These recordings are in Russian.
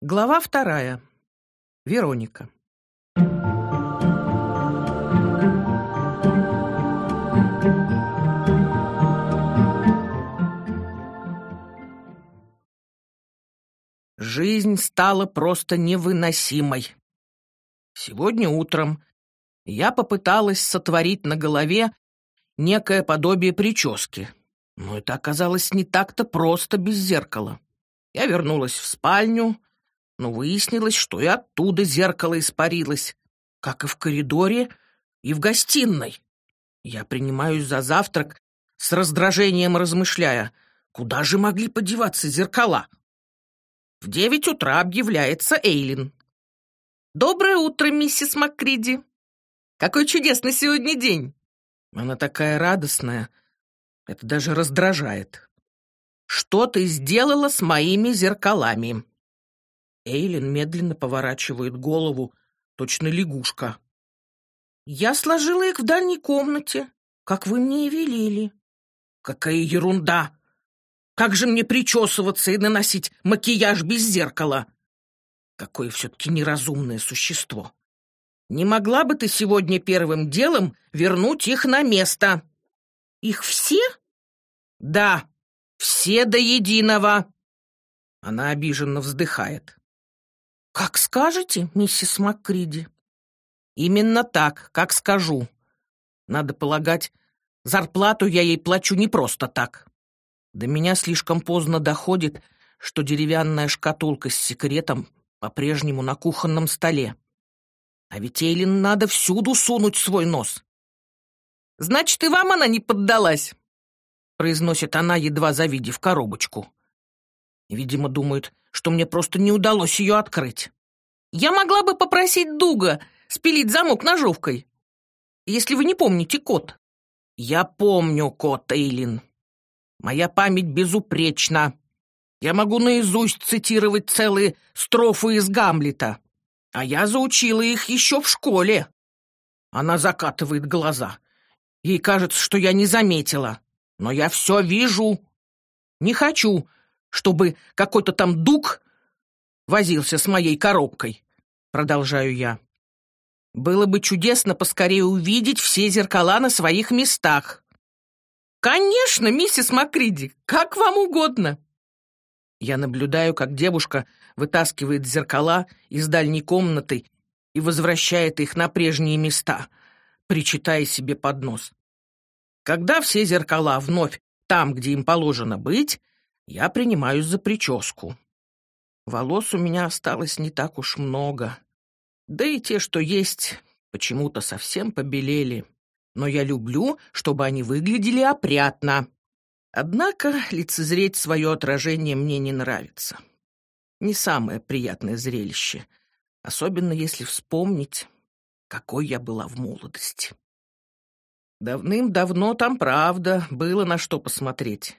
Глава вторая. Вероника. Жизнь стала просто невыносимой. Сегодня утром я попыталась сотворить на голове некое подобие прически, но это оказалось не так-то просто без зеркала. Я вернулась в спальню, но выяснилось, что и оттуда зеркало испарилось, как и в коридоре, и в гостиной. Я принимаюсь за завтрак, с раздражением размышляя, куда же могли подеваться зеркала. В девять утра объявляется Эйлин. «Доброе утро, миссис Маккриди! Какой чудесный сегодня день!» Она такая радостная, это даже раздражает. «Что ты сделала с моими зеркалами?» Эйлин медленно поворачивает голову, точно лягушка. «Я сложила их в дальней комнате, как вы мне и велели». «Какая ерунда! Как же мне причесываться и наносить макияж без зеркала?» Какое все-таки неразумное существо. Не могла бы ты сегодня первым делом вернуть их на место? Их все? Да, все до единого. Она обиженно вздыхает. «Как скажете, миссис Маккриди?» «Именно так, как скажу. Надо полагать, зарплату я ей плачу не просто так. До меня слишком поздно доходит, что деревянная шкатулка с секретом по-прежнему на кухонном столе. А ведь Эйлин надо всюду сунуть свой нос. «Значит, и вам она не поддалась?» произносит она, едва завидев коробочку. Видимо, думает, что мне просто не удалось ее открыть. Я могла бы попросить Дуга спилить замок ножовкой, если вы не помните код. Я помню код, Эйлин. Моя память безупречна. Я могу наизусть цитировать целые строфы из Гамлета. А я заучила их еще в школе. Она закатывает глаза. Ей кажется, что я не заметила. Но я все вижу. Не хочу, чтобы какой-то там дуг возился с моей коробкой, продолжаю я. Было бы чудесно поскорее увидеть все зеркала на своих местах. Конечно, миссис Макриди, как вам угодно. Я наблюдаю, как девушка вытаскивает зеркала из дальней комнаты и возвращает их на прежние места, причитая себе под нос. Когда все зеркала вновь там, где им положено быть, я принимаюсь за прическу. Волос у меня осталось не так уж много. Да и те, что есть, почему-то совсем побелели. Но я люблю, чтобы они выглядели опрятно. Однако лицезреть свое отражение мне не нравится. Не самое приятное зрелище, особенно если вспомнить, какой я была в молодости. Давным-давно там, правда, было на что посмотреть.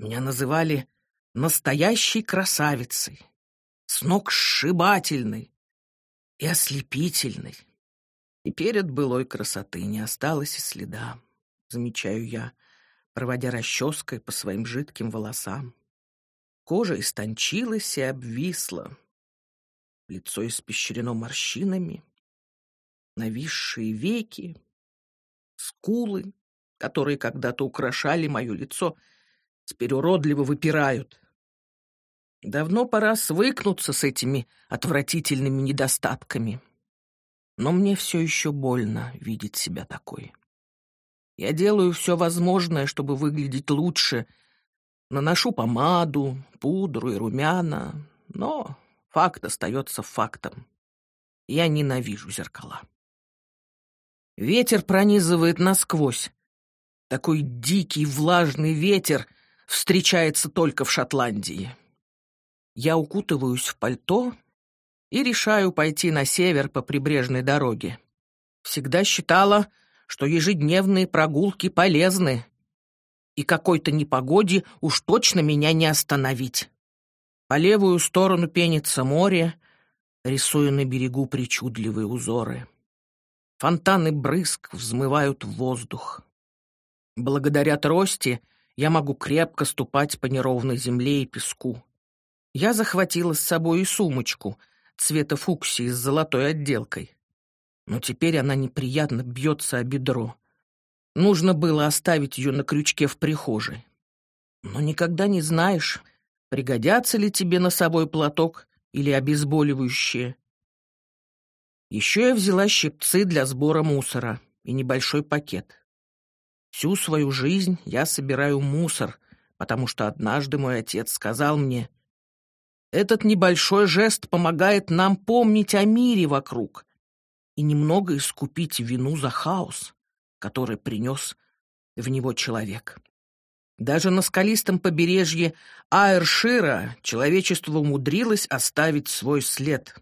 Меня называли настоящей красавицей, сногсшибательной и ослепительной. Теперь от былой красоты не осталось и следа, замечаю я, проводя расческой по своим жидким волосам. Кожа истончилась и обвисла, лицо испещрено морщинами, нависшие веки, скулы, которые когда-то украшали мое лицо, теперь уродливо выпирают. Давно пора свыкнуться с этими отвратительными недостатками. Но мне все еще больно видеть себя такой. Я делаю все возможное, чтобы выглядеть лучше. Наношу помаду, пудру и румяна, но факт остается фактом. Я ненавижу зеркала. Ветер пронизывает насквозь. Такой дикий влажный ветер встречается только в Шотландии. Я укутываюсь в пальто и решаю пойти на север по прибрежной дороге. Всегда считала, что ежедневные прогулки полезны, и какой-то непогоде уж точно меня не остановить. По левую сторону пенится море, рисуя на берегу причудливые узоры. Фонтаны брызг взмывают в воздух. Благодаря трости я могу крепко ступать по неровной земле и песку. Я захватила с собой и сумочку цвета фуксии с золотой отделкой. Но теперь она неприятно бьется о бедро. Нужно было оставить ее на крючке в прихожей. Но никогда не знаешь, пригодятся ли тебе носовой платок или обезболивающее. Еще я взяла щипцы для сбора мусора и небольшой пакет. Всю свою жизнь я собираю мусор, потому что однажды мой отец сказал мне, «Этот небольшой жест помогает нам помнить о мире вокруг и немного искупить вину за хаос, который принес в него человек». Даже на скалистом побережье Айршира человечество умудрилось оставить свой след.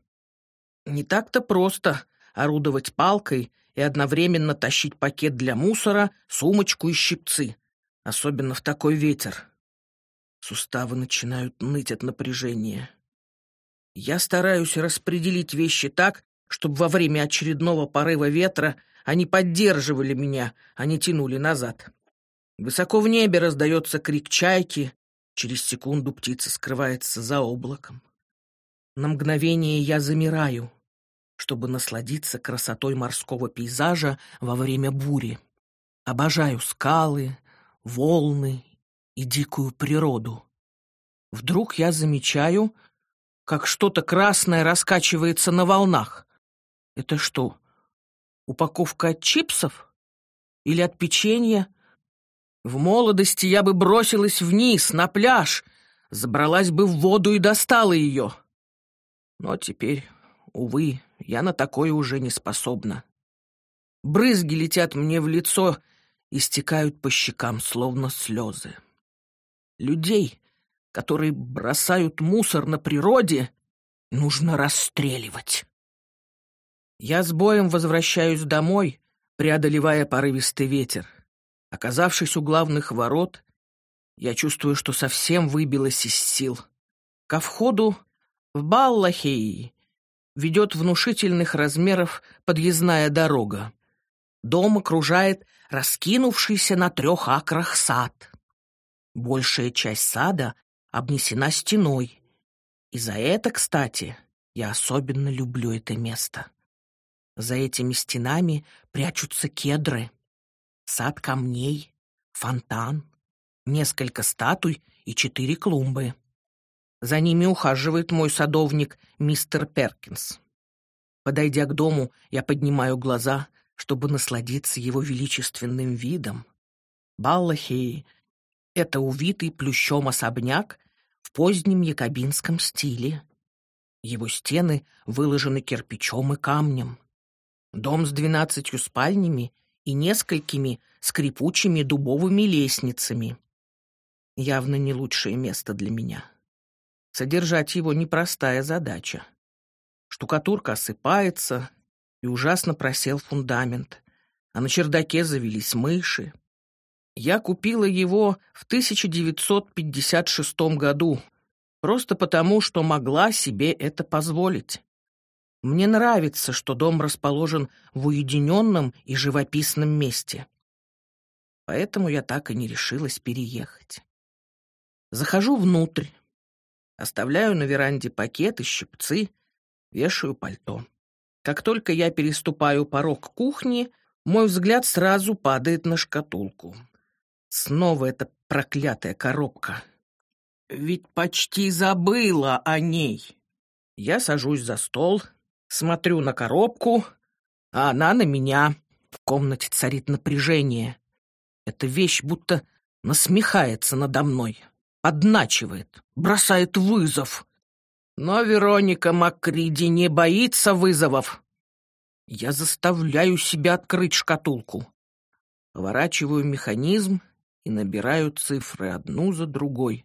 Не так-то просто орудовать палкой и одновременно тащить пакет для мусора, сумочку и щипцы, особенно в такой ветер. Суставы начинают ныть от напряжения. Я стараюсь распределить вещи так, чтобы во время очередного порыва ветра они поддерживали меня, а не тянули назад. Высоко в небе раздается крик чайки, через секунду птица скрывается за облаком. На мгновение я замираю, чтобы насладиться красотой морского пейзажа во время бури. Обожаю скалы, волны и дикую природу. Вдруг я замечаю, как что-то красное раскачивается на волнах. Это что, упаковка от чипсов? Или от печенья? В молодости я бы бросилась вниз, на пляж, забралась бы в воду и достала ее. Но теперь, увы, я на такое уже не способна. Брызги летят мне в лицо и стекают по щекам, словно слезы. Людей, которые бросают мусор на природе, нужно расстреливать. Я с боем возвращаюсь домой, преодолевая порывистый ветер. Оказавшись у главных ворот, я чувствую, что совсем выбилась из сил. Ко входу в Баллахей ведет внушительных размеров подъездная дорога. Дом окружает раскинувшийся на трех акрах сад. Большая часть сада обнесена стеной. И за это, кстати, я особенно люблю это место. За этими стенами прячутся кедры — сад камней, фонтан, несколько статуй и четыре клумбы. За ними ухаживает мой садовник мистер Перкинс. Подойдя к дому, я поднимаю глаза, чтобы насладиться его величественным видом. Баллахи — это увитый плющом особняк в позднем якобинском стиле. Его стены выложены кирпичом и камнем. Дом с двенадцатью спальнями и несколькими скрипучими дубовыми лестницами. Явно не лучшее место для меня. Содержать его непростая задача. Штукатурка осыпается, и ужасно просел фундамент, а на чердаке завелись мыши. Я купила его в 1956 году, просто потому, что могла себе это позволить. Мне нравится, что дом расположен в уединенном и живописном месте. Поэтому я так и не решилась переехать. Захожу внутрь, оставляю на веранде пакеты, щипцы, вешаю пальто. Как только я переступаю порог кухни, мой взгляд сразу падает на шкатулку. Снова эта проклятая коробка. Ведь почти забыла о ней. Я сажусь за стол, Смотрю на коробку, а она на меня. В комнате царит напряжение. Эта вещь будто насмехается надо мной, подначивает, бросает вызов. Но Вероника Макриди не боится вызовов. Я заставляю себя открыть шкатулку. Поворачиваю механизм и набираю цифры одну за другой.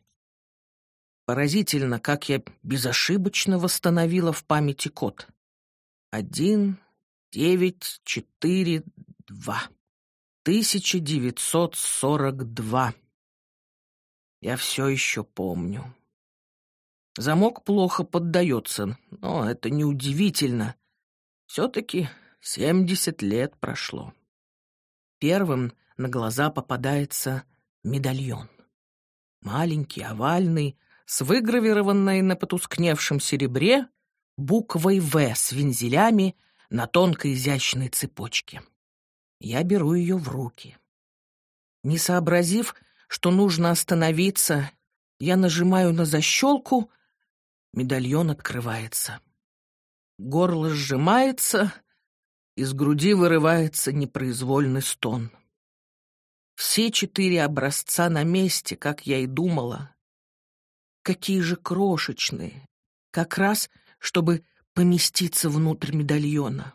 Поразительно, как я безошибочно восстановила в памяти код. Один, девять, четыре, два. Тысяча девятьсот сорок два. Я все еще помню. Замок плохо поддается, но это неудивительно. Все-таки семьдесят лет прошло. Первым на глаза попадается медальон. Маленький, овальный, с выгравированной на потускневшем серебре буквой «В» с вензелями на тонкой изящной цепочке. Я беру ее в руки. Не сообразив, что нужно остановиться, я нажимаю на защелку, медальон открывается. Горло сжимается, из груди вырывается непроизвольный стон. Все четыре образца на месте, как я и думала. Какие же крошечные, как раз, чтобы поместиться внутрь медальона.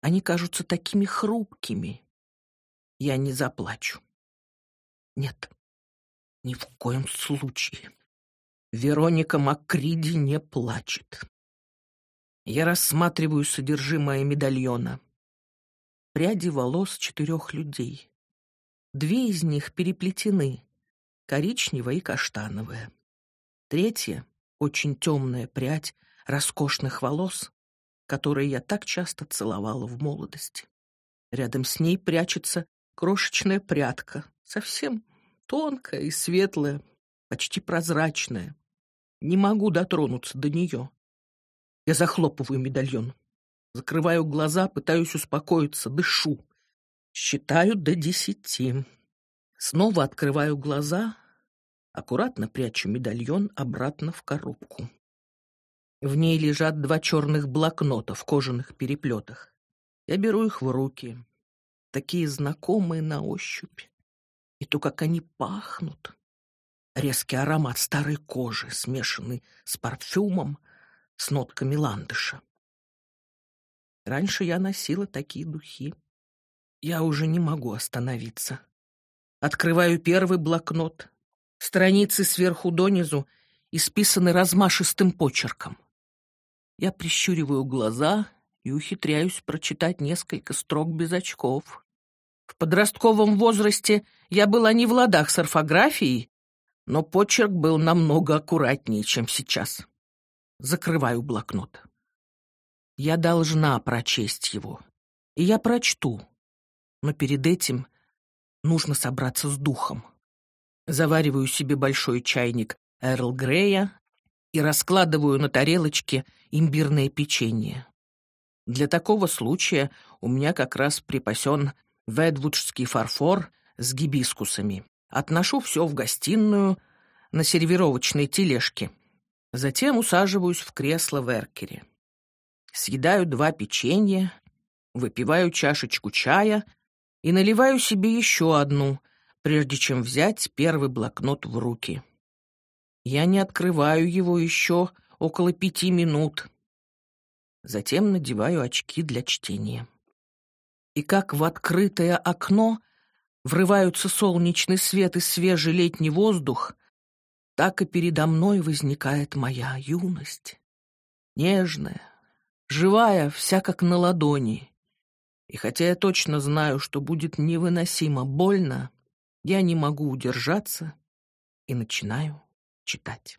Они кажутся такими хрупкими. Я не заплачу. Нет, ни в коем случае. Вероника Макриди не плачет. Я рассматриваю содержимое медальона. Пряди волос четырех людей. Две из них переплетены, коричневая и каштановая. Третья, очень темная прядь роскошных волос, которые я так часто целовала в молодости. Рядом с ней прячется крошечная прядка, совсем тонкая и светлая, почти прозрачная. Не могу дотронуться до нее. Я захлопываю медальон. Закрываю глаза, пытаюсь успокоиться, дышу. Считаю до десяти. Снова открываю глаза, аккуратно прячу медальон обратно в коробку. В ней лежат два черных блокнота в кожаных переплетах. Я беру их в руки. Такие знакомые на ощупь. И то, как они пахнут. Резкий аромат старой кожи, смешанный с парфюмом, с нотками ландыша. Раньше я носила такие духи. Я уже не могу остановиться. Открываю первый блокнот. Страницы сверху донизу исписаны размашистым почерком. Я прищуриваю глаза и ухитряюсь прочитать несколько строк без очков. В подростковом возрасте я была не в ладах с орфографией, но почерк был намного аккуратнее, чем сейчас. Закрываю блокнот. Я должна прочесть его. И я прочту, но перед этим нужно собраться с духом. Завариваю себе большой чайник Эрл Грея и раскладываю на тарелочке имбирное печенье. Для такого случая у меня как раз припасен ведвудский фарфор с гибискусами. Отношу все в гостиную на сервировочной тележке. Затем усаживаюсь в кресло в эркере. Съедаю два печенья, выпиваю чашечку чая — и наливаю себе еще одну, прежде чем взять первый блокнот в руки. Я не открываю его еще около пяти минут. Затем надеваю очки для чтения. И как в открытое окно врываются солнечный свет и свежий летний воздух, так и передо мной возникает моя юность. Нежная, живая, вся как на ладони. И хотя я точно знаю, что будет невыносимо больно, я не могу удержаться и начинаю читать.